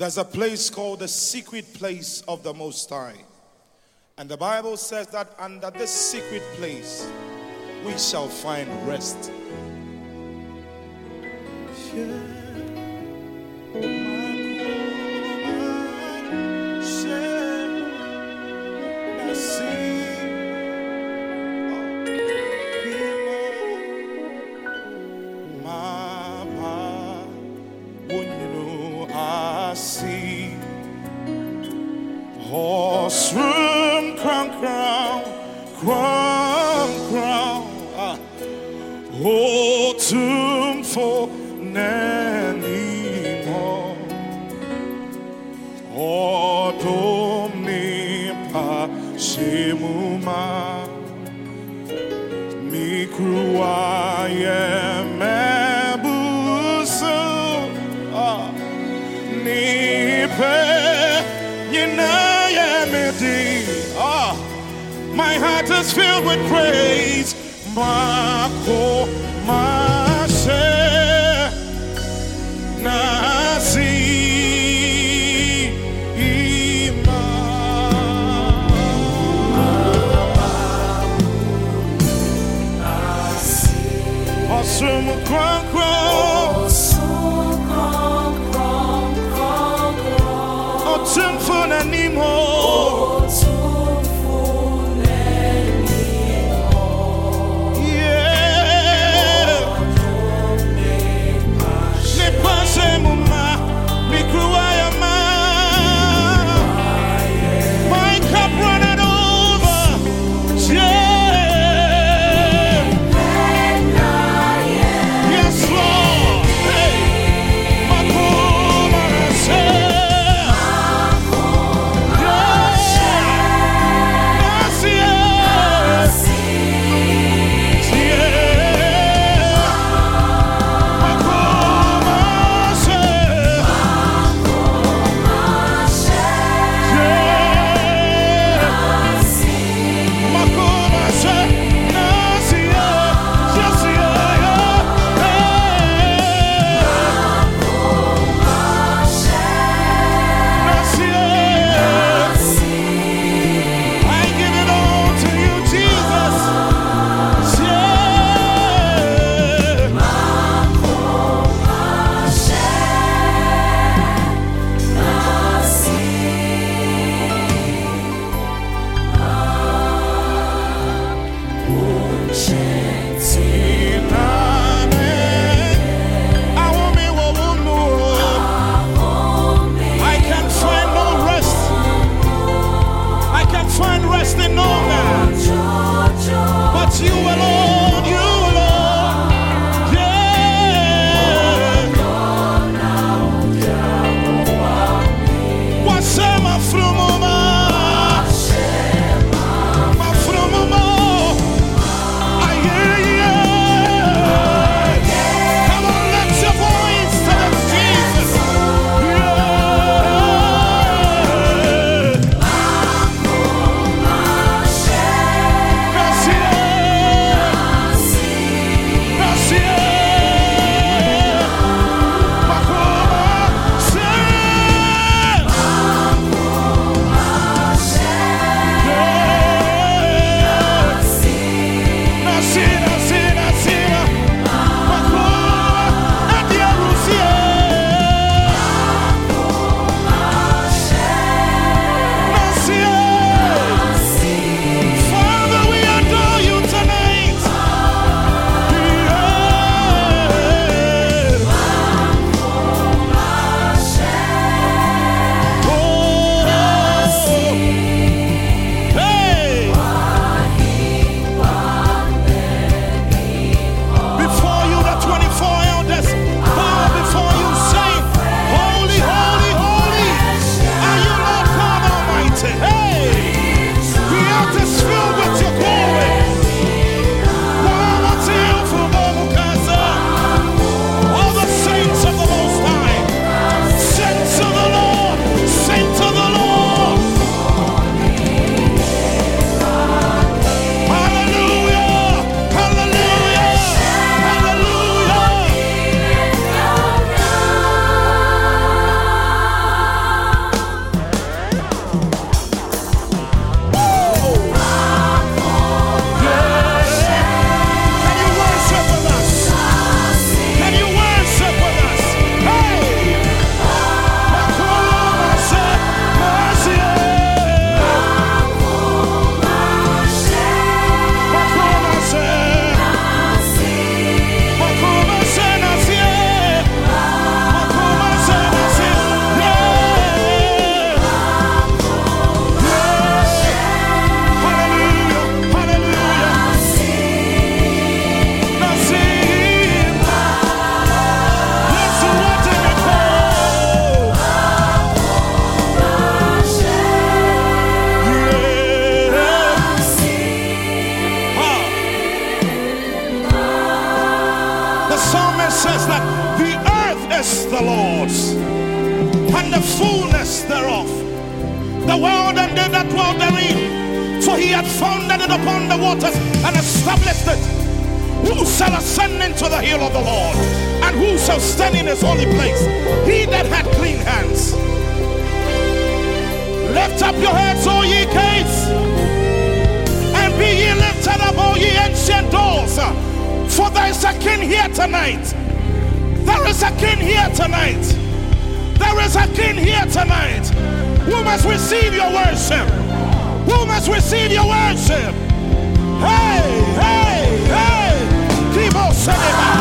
There's a place called the secret place of the Most High. And the Bible says that under this secret place, we shall find rest. Mama, I see horse room crown crown crown crown. Ah. oh tomb for nanny more. Oh domni pa shemuma. Mi cruaye is filled with praise. Mako mashe nasi ima Awesome crown crown Autumn for anymore thereof, the world and they that dwell therein. For he had founded it upon the waters and established it. Who shall ascend into the hill of the Lord? And who shall stand in his holy place? He that had clean hands. Lift up your heads, O ye gates, and be ye lifted up, O ye ancient doors. For there is a king here tonight. There is a king here tonight. There is a king here tonight. Who must receive your worship? Who must receive your worship? Hey, hey, hey. Keep on sending